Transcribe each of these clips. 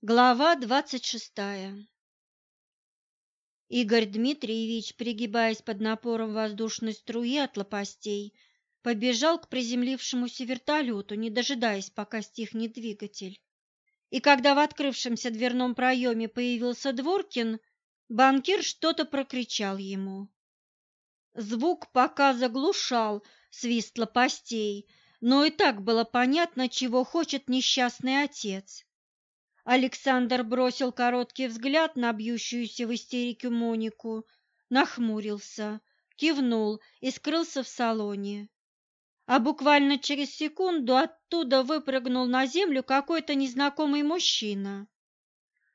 Глава двадцать шестая Игорь Дмитриевич, пригибаясь под напором воздушной струи от лопастей, побежал к приземлившемуся вертолету, не дожидаясь, пока стихнет двигатель. И когда в открывшемся дверном проеме появился Дворкин, банкир что-то прокричал ему. Звук пока заглушал свист лопастей, но и так было понятно, чего хочет несчастный отец. Александр бросил короткий взгляд на бьющуюся в истерике Монику, нахмурился, кивнул и скрылся в салоне. А буквально через секунду оттуда выпрыгнул на землю какой-то незнакомый мужчина.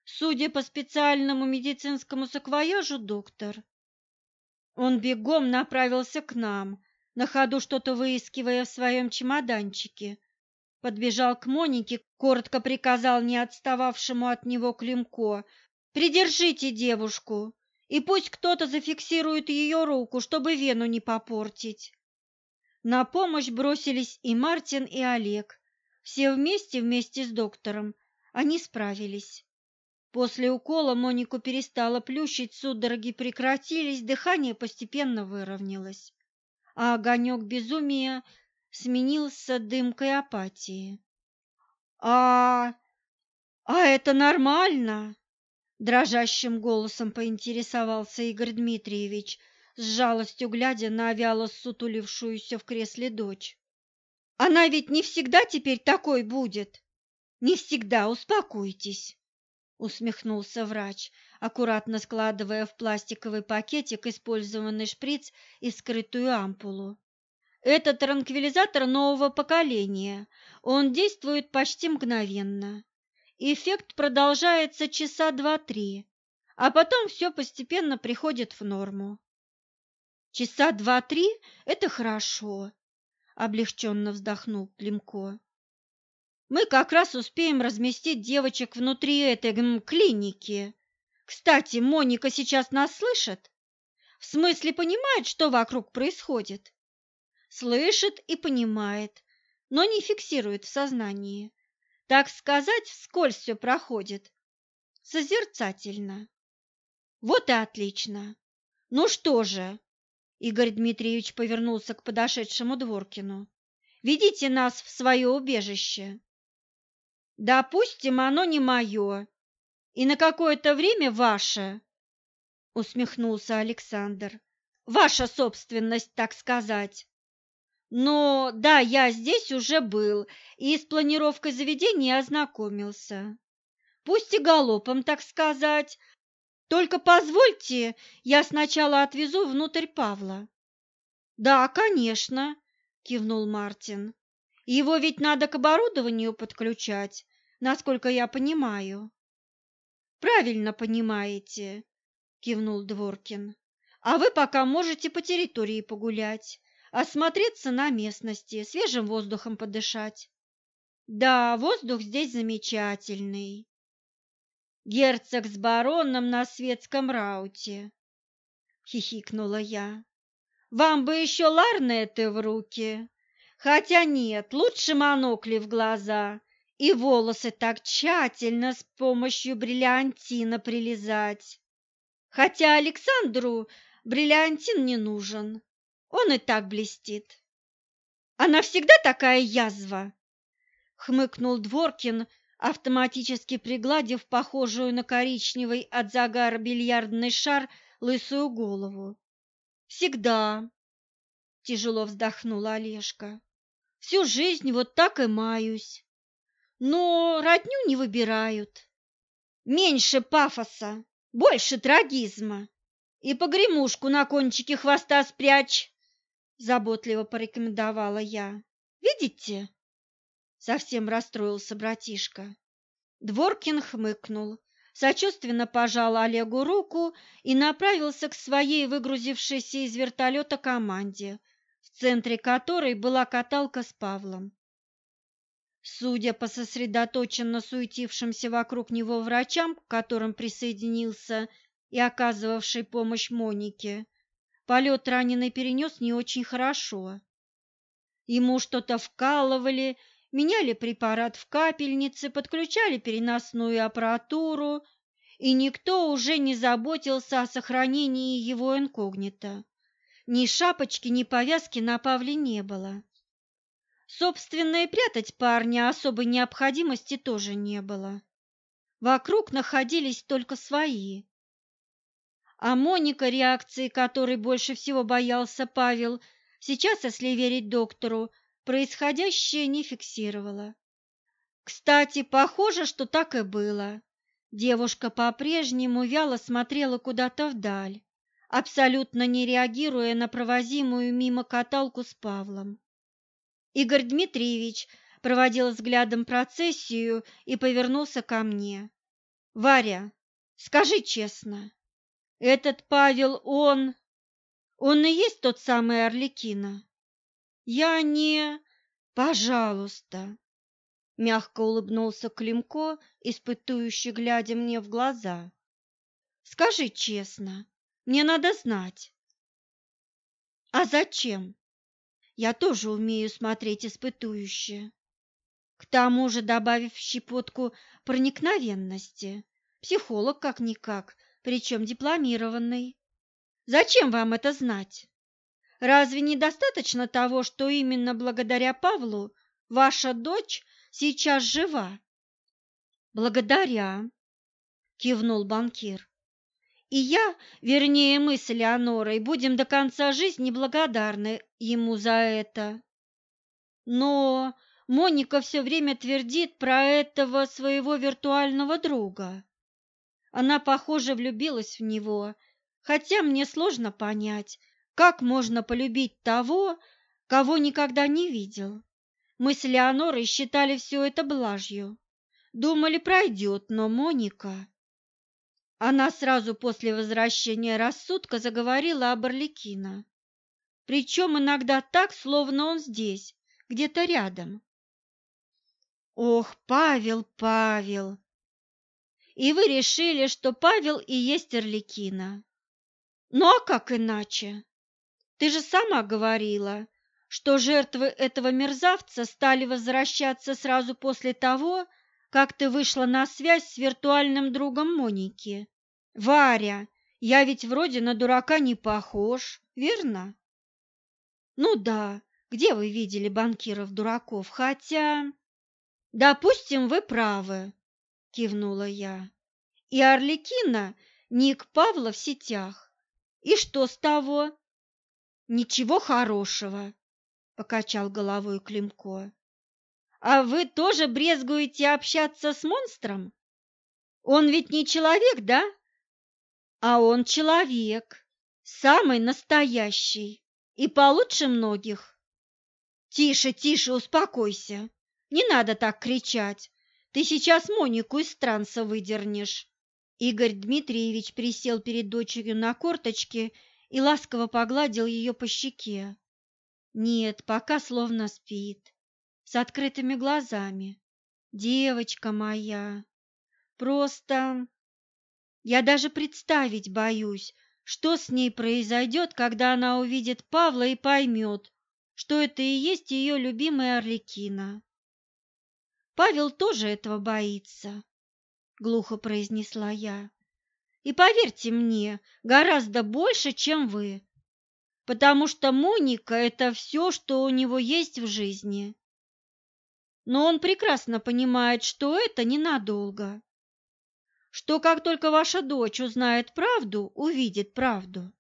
Судя по специальному медицинскому саквояжу, доктор. Он бегом направился к нам, на ходу что-то выискивая в своем чемоданчике, подбежал к Монике, коротко приказал не отстававшему от него Климко: "Придержите девушку, и пусть кто-то зафиксирует ее руку, чтобы вену не попортить". На помощь бросились и Мартин, и Олег. Все вместе, вместе с доктором, они справились. После укола Монику перестала плющить, судороги прекратились, дыхание постепенно выровнялось, а огонек безумия сменился дымкой апатии. «А... а это нормально?» Дрожащим голосом поинтересовался Игорь Дмитриевич, с жалостью глядя на вяло сутулившуюся в кресле дочь. «Она ведь не всегда теперь такой будет!» «Не всегда, успокойтесь!» усмехнулся врач, аккуратно складывая в пластиковый пакетик использованный шприц и скрытую ампулу. Это транквилизатор нового поколения. Он действует почти мгновенно. Эффект продолжается часа два-три, а потом все постепенно приходит в норму. Часа два-три – это хорошо, облегченно вздохнул Климко. Мы как раз успеем разместить девочек внутри этой м, клиники. Кстати, Моника сейчас нас слышит? В смысле понимает, что вокруг происходит? Слышит и понимает, но не фиксирует в сознании. Так сказать, вскользь все проходит. Созерцательно. Вот и отлично. Ну что же, Игорь Дмитриевич повернулся к подошедшему Дворкину. Ведите нас в свое убежище. Допустим, оно не мое, и на какое-то время ваше, усмехнулся Александр. Ваша собственность, так сказать. Но да, я здесь уже был и с планировкой заведения ознакомился. Пусть и галопом, так сказать. Только позвольте, я сначала отвезу внутрь Павла. Да, конечно, кивнул Мартин. Его ведь надо к оборудованию подключать, насколько я понимаю. Правильно понимаете, кивнул Дворкин. А вы пока можете по территории погулять осмотреться на местности, свежим воздухом подышать. Да, воздух здесь замечательный. Герцог с бароном на светском рауте, хихикнула я. Вам бы еще ларнеты в руки. Хотя нет, лучше монокли в глаза и волосы так тщательно с помощью бриллиантина прилизать. Хотя Александру бриллиантин не нужен. Он и так блестит. Она всегда такая язва, хмыкнул Дворкин, автоматически пригладив похожую на коричневый от загара бильярдный шар лысую голову. Всегда, тяжело вздохнула Олежка. Всю жизнь вот так и маюсь. Но родню не выбирают. Меньше пафоса, больше трагизма. И погремушку на кончике хвоста спрячь заботливо порекомендовала я. Видите? Совсем расстроился братишка. Дворкин хмыкнул, сочувственно пожал Олегу руку и направился к своей выгрузившейся из вертолета команде, в центре которой была каталка с Павлом. Судя по сосредоточенно суетившимся вокруг него врачам, к которым присоединился и оказывавший помощь Монике, Полет раненый перенес не очень хорошо. Ему что-то вкалывали меняли препарат в капельнице, подключали переносную аппаратуру, и никто уже не заботился о сохранении его инкогнито. Ни шапочки, ни повязки на Павле не было. Собственно, и прятать парня особой необходимости тоже не было. Вокруг находились только свои. А Моника, реакции которой больше всего боялся Павел, сейчас, если верить доктору, происходящее не фиксировала. Кстати, похоже, что так и было. Девушка по-прежнему вяло смотрела куда-то вдаль, абсолютно не реагируя на провозимую мимо каталку с Павлом. Игорь Дмитриевич проводил взглядом процессию и повернулся ко мне. «Варя, скажи честно, этот Павел, он... он и есть тот самый Орликина?» «Я не... пожалуйста!» Мягко улыбнулся Климко, испытующий, глядя мне в глаза. «Скажи честно, мне надо знать». «А зачем?» Я тоже умею смотреть испытующе. К тому же, добавив щепотку проникновенности, психолог как-никак, причем дипломированный. Зачем вам это знать? Разве недостаточно того, что именно благодаря Павлу ваша дочь сейчас жива? Благодаря, кивнул банкир. И я, вернее мы с Элеонорой, будем до конца жизни благодарны ему за это. Но Моника все время твердит про этого своего виртуального друга. Она, похоже, влюбилась в него, хотя мне сложно понять, как можно полюбить того, кого никогда не видел. Мы с Леонорой считали все это блажью. Думали, пройдет, но Моника... Она сразу после возвращения рассудка заговорила об Орликино. Причем иногда так, словно он здесь, где-то рядом. Ох, Павел, Павел! И вы решили, что Павел и есть Орликина. Ну а как иначе? Ты же сама говорила, что жертвы этого мерзавца стали возвращаться сразу после того, как ты вышла на связь с виртуальным другом Моники. Варя, я ведь вроде на дурака не похож, верно? Ну да, где вы видели банкиров-дураков, хотя... Допустим, вы правы, кивнула я. И Орликина ник Павла в сетях. И что с того? Ничего хорошего, покачал головой Климко. А вы тоже брезгуете общаться с монстром? Он ведь не человек, да? А он человек, самый настоящий и получше многих. Тише, тише, успокойся. Не надо так кричать. Ты сейчас Монику из транса выдернешь. Игорь Дмитриевич присел перед дочерью на корточки и ласково погладил ее по щеке. Нет, пока словно спит, с открытыми глазами. Девочка моя, просто я даже представить боюсь, что с ней произойдет, когда она увидит Павла и поймет, что это и есть ее любимая Орликина. Павел тоже этого боится, глухо произнесла я. И поверьте мне, гораздо больше, чем вы, потому что Моника – это все, что у него есть в жизни. Но он прекрасно понимает, что это ненадолго что как только ваша дочь узнает правду, увидит правду.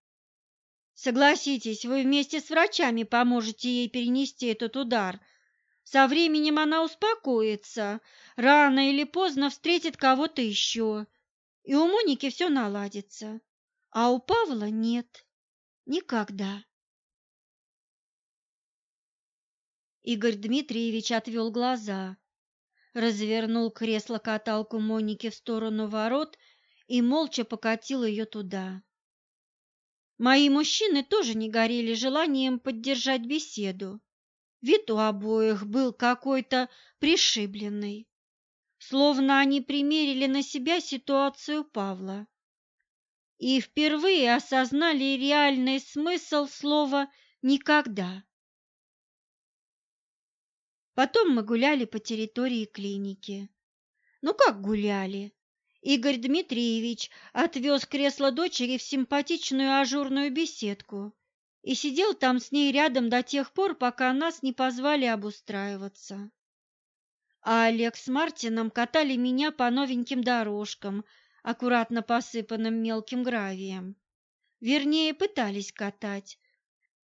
Согласитесь, вы вместе с врачами поможете ей перенести этот удар. Со временем она успокоится, рано или поздно встретит кого-то еще, и у Моники все наладится. А у Павла нет. Никогда. Игорь Дмитриевич отвел глаза развернул кресло-каталку Моники в сторону ворот и молча покатил ее туда. Мои мужчины тоже не горели желанием поддержать беседу. Вид у обоих был какой-то пришибленный, словно они примерили на себя ситуацию Павла и впервые осознали реальный смысл слова «никогда». Потом мы гуляли по территории клиники. Ну как гуляли? Игорь Дмитриевич отвез кресло дочери в симпатичную ажурную беседку и сидел там с ней рядом до тех пор, пока нас не позвали обустраиваться. А Олег с Мартином катали меня по новеньким дорожкам, аккуратно посыпанным мелким гравием. Вернее, пытались катать,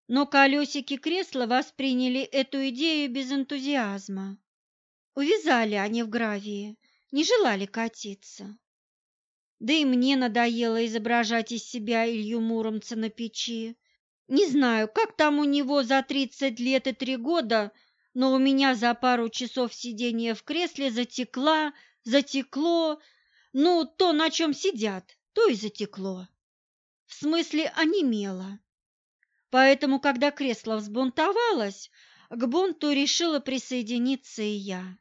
но колесики кресла восприняли эту идею без энтузиазма. Увязали они в гравии, не желали катиться. Да и мне надоело изображать из себя Илью Муромца на печи. Не знаю, как там у него за тридцать лет и три года, но у меня за пару часов сидения в кресле затекла, затекло, ну, то, на чем сидят, то и затекло. В смысле, онемело. Поэтому, когда кресло взбунтовалось, к бунту решила присоединиться и я.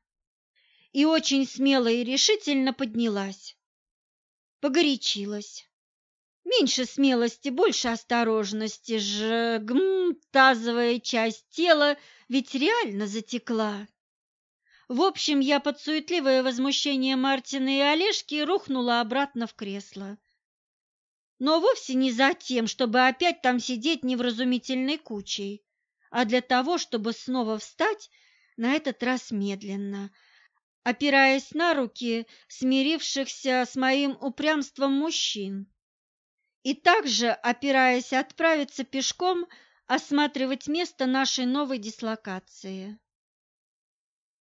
И очень смело и решительно поднялась погорячилась. Меньше смелости, больше осторожности. Жгм, тазовая часть тела ведь реально затекла. В общем, я под суетливое возмущение Мартина и Олежки рухнула обратно в кресло. Но вовсе не за тем, чтобы опять там сидеть невразумительной кучей, а для того, чтобы снова встать, на этот раз медленно, опираясь на руки смирившихся с моим упрямством мужчин, и также опираясь отправиться пешком осматривать место нашей новой дислокации.